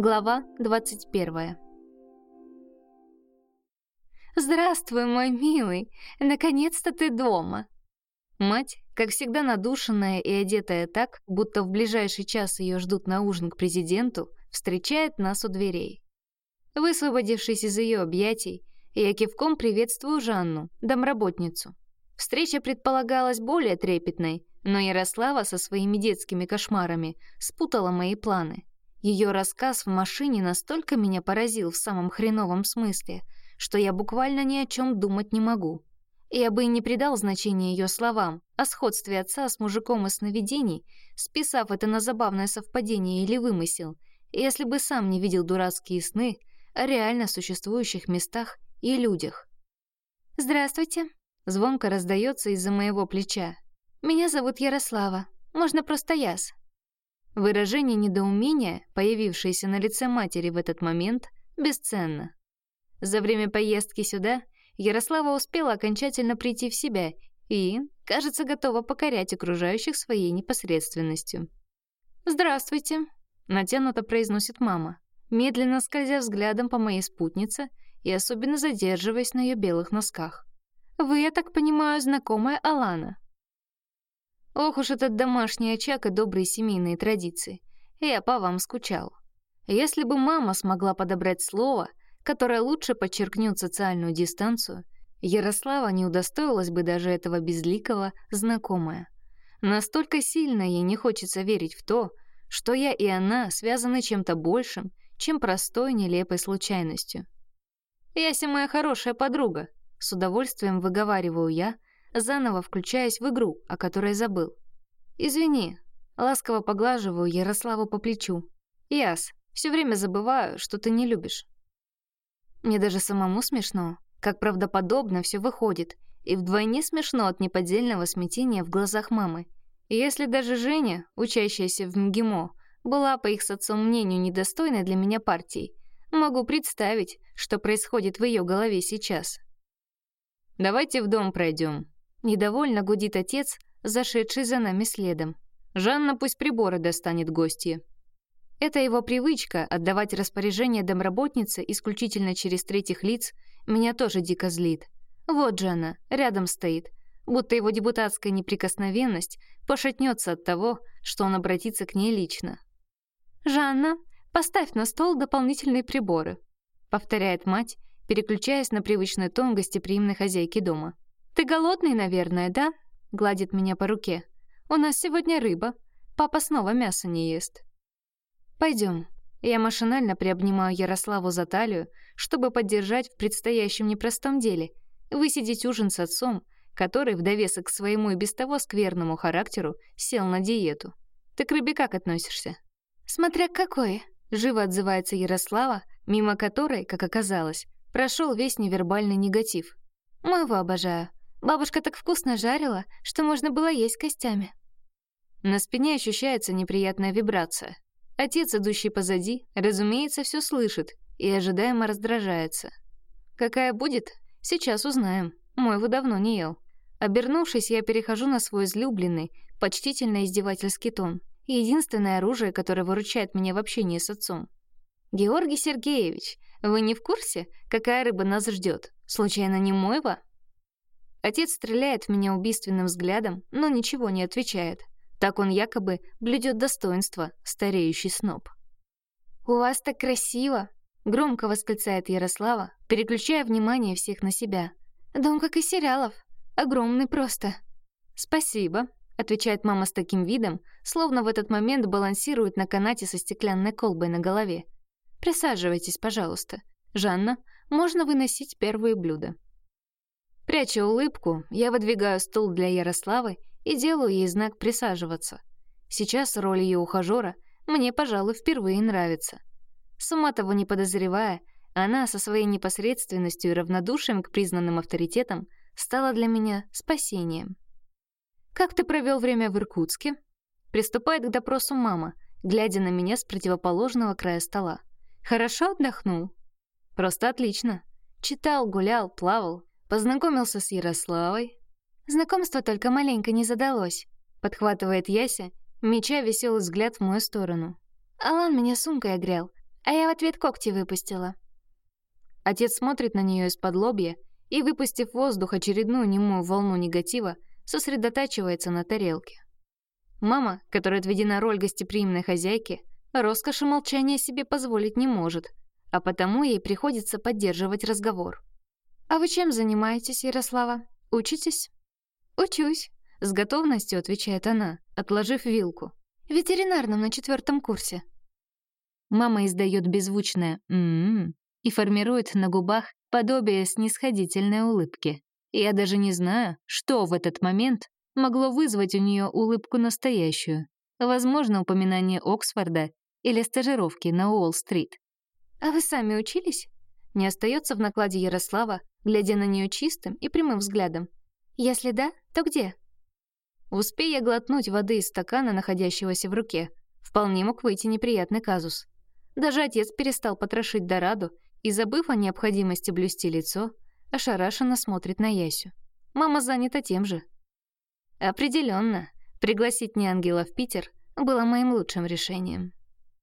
Глава 21 «Здравствуй, мой милый! Наконец-то ты дома!» Мать, как всегда надушенная и одетая так, будто в ближайший час ее ждут на ужин к президенту, встречает нас у дверей. Высвободившись из ее объятий, я кивком приветствую Жанну, домработницу. Встреча предполагалась более трепетной, но Ярослава со своими детскими кошмарами спутала мои планы. Ее рассказ в машине настолько меня поразил в самом хреновом смысле, что я буквально ни о чем думать не могу. Я бы и не придал значения ее словам о сходстве отца с мужиком из сновидений, списав это на забавное совпадение или вымысел, если бы сам не видел дурацкие сны о реально существующих местах и людях. «Здравствуйте», — звонко раздается из-за моего плеча. «Меня зовут Ярослава. Можно просто Яс». Выражение недоумения, появившееся на лице матери в этот момент, бесценно. За время поездки сюда Ярослава успела окончательно прийти в себя и, кажется, готова покорять окружающих своей непосредственностью. «Здравствуйте», — натянуто произносит мама, медленно скользя взглядом по моей спутнице и особенно задерживаясь на ее белых носках. «Вы, я так понимаю, знакомая Алана?» Ох уж этот домашний очаг и добрые семейные традиции. Я по вам скучал. Если бы мама смогла подобрать слово, которое лучше подчеркнет социальную дистанцию, Ярослава не удостоилась бы даже этого безликого знакомая. Настолько сильно ей не хочется верить в то, что я и она связаны чем-то большим, чем простой нелепой случайностью. «Яся моя хорошая подруга», — с удовольствием выговариваю я, заново включаясь в игру, о которой забыл. «Извини», — ласково поглаживаю Ярославу по плечу. «Яс, все время забываю, что ты не любишь». Мне даже самому смешно, как правдоподобно все выходит, и вдвойне смешно от неподдельного смятения в глазах мамы. Если даже Женя, учащаяся в МГИМО, была, по их с отцом мнению, недостойной для меня партией, могу представить, что происходит в ее голове сейчас. «Давайте в дом пройдем», Недовольно гудит отец, зашедший за нами следом. Жанна пусть приборы достанет гостье. Это его привычка отдавать распоряжение домработнице исключительно через третьих лиц меня тоже дико злит. Вот же она, рядом стоит, будто его депутатская неприкосновенность пошатнется от того, что он обратится к ней лично. «Жанна, поставь на стол дополнительные приборы», — повторяет мать, переключаясь на привычный тон гостеприимной хозяйки дома. «Ты голодный, наверное, да?» — гладит меня по руке. «У нас сегодня рыба. Папа снова мясо не ест». Пойдем. Я машинально приобнимаю Ярославу за талию, чтобы поддержать в предстоящем непростом деле, высидеть ужин с отцом, который, в довесок к своему и без того скверному характеру, сел на диету. Ты к рыбе как относишься? Смотря какое. Живо отзывается Ярослава, мимо которой, как оказалось, прошел весь невербальный негатив. Моего обожаю. Бабушка так вкусно жарила, что можно было есть костями. На спине ощущается неприятная вибрация. Отец, идущий позади, разумеется, все слышит и ожидаемо раздражается. Какая будет? Сейчас узнаем. Мой его давно не ел. Обернувшись, я перехожу на свой излюбленный, почтительно издевательский тон. Единственное оружие, которое выручает меня в общении с отцом. «Георгий Сергеевич, вы не в курсе, какая рыба нас ждет? Случайно не мойва?» Отец стреляет в меня убийственным взглядом, но ничего не отвечает. Так он якобы блюдет достоинство, стареющий сноб. «У вас так красиво!» — громко восклицает Ярослава, переключая внимание всех на себя. «Дом как из сериалов. Огромный просто». «Спасибо», — отвечает мама с таким видом, словно в этот момент балансирует на канате со стеклянной колбой на голове. «Присаживайтесь, пожалуйста. Жанна, можно выносить первые блюда». Пряча улыбку, я выдвигаю стул для Ярославы и делаю ей знак присаживаться. Сейчас роль ее ухажера мне, пожалуй, впервые нравится. Сама того не подозревая, она со своей непосредственностью и равнодушием к признанным авторитетам стала для меня спасением. «Как ты провел время в Иркутске?» Приступает к допросу мама, глядя на меня с противоположного края стола. «Хорошо отдохнул?» «Просто отлично. Читал, гулял, плавал, Познакомился с Ярославой. Знакомство только маленько не задалось, подхватывает Яся, меча веселый взгляд в мою сторону. Алан меня сумкой огрел, А я в ответ когти выпустила. Отец смотрит на нее из-под лобья и, выпустив воздух очередную немую волну негатива, сосредотачивается на тарелке. Мама, которая отведена роль гостеприимной хозяйки, роскоши молчания себе позволить не может, а потому ей приходится поддерживать разговор. «А вы чем занимаетесь, Ярослава? Учитесь?» «Учусь», — с готовностью отвечает она, отложив вилку. «Ветеринарном на четвертом курсе». Мама издает беззвучное «м-м» и формирует на губах подобие снисходительной улыбки. Я даже не знаю, что в этот момент могло вызвать у нее улыбку настоящую. Возможно, упоминание Оксфорда или стажировки на Уолл-стрит. «А вы сами учились?» Не остается в накладе Ярослава, глядя на нее чистым и прямым взглядом. «Если да, то где?» Успея глотнуть воды из стакана, находящегося в руке, вполне мог выйти неприятный казус. Даже отец перестал потрошить Дораду и, забыв о необходимости блюсти лицо, ошарашенно смотрит на Ясю. Мама занята тем же. Определенно, пригласить Неангела в Питер было моим лучшим решением.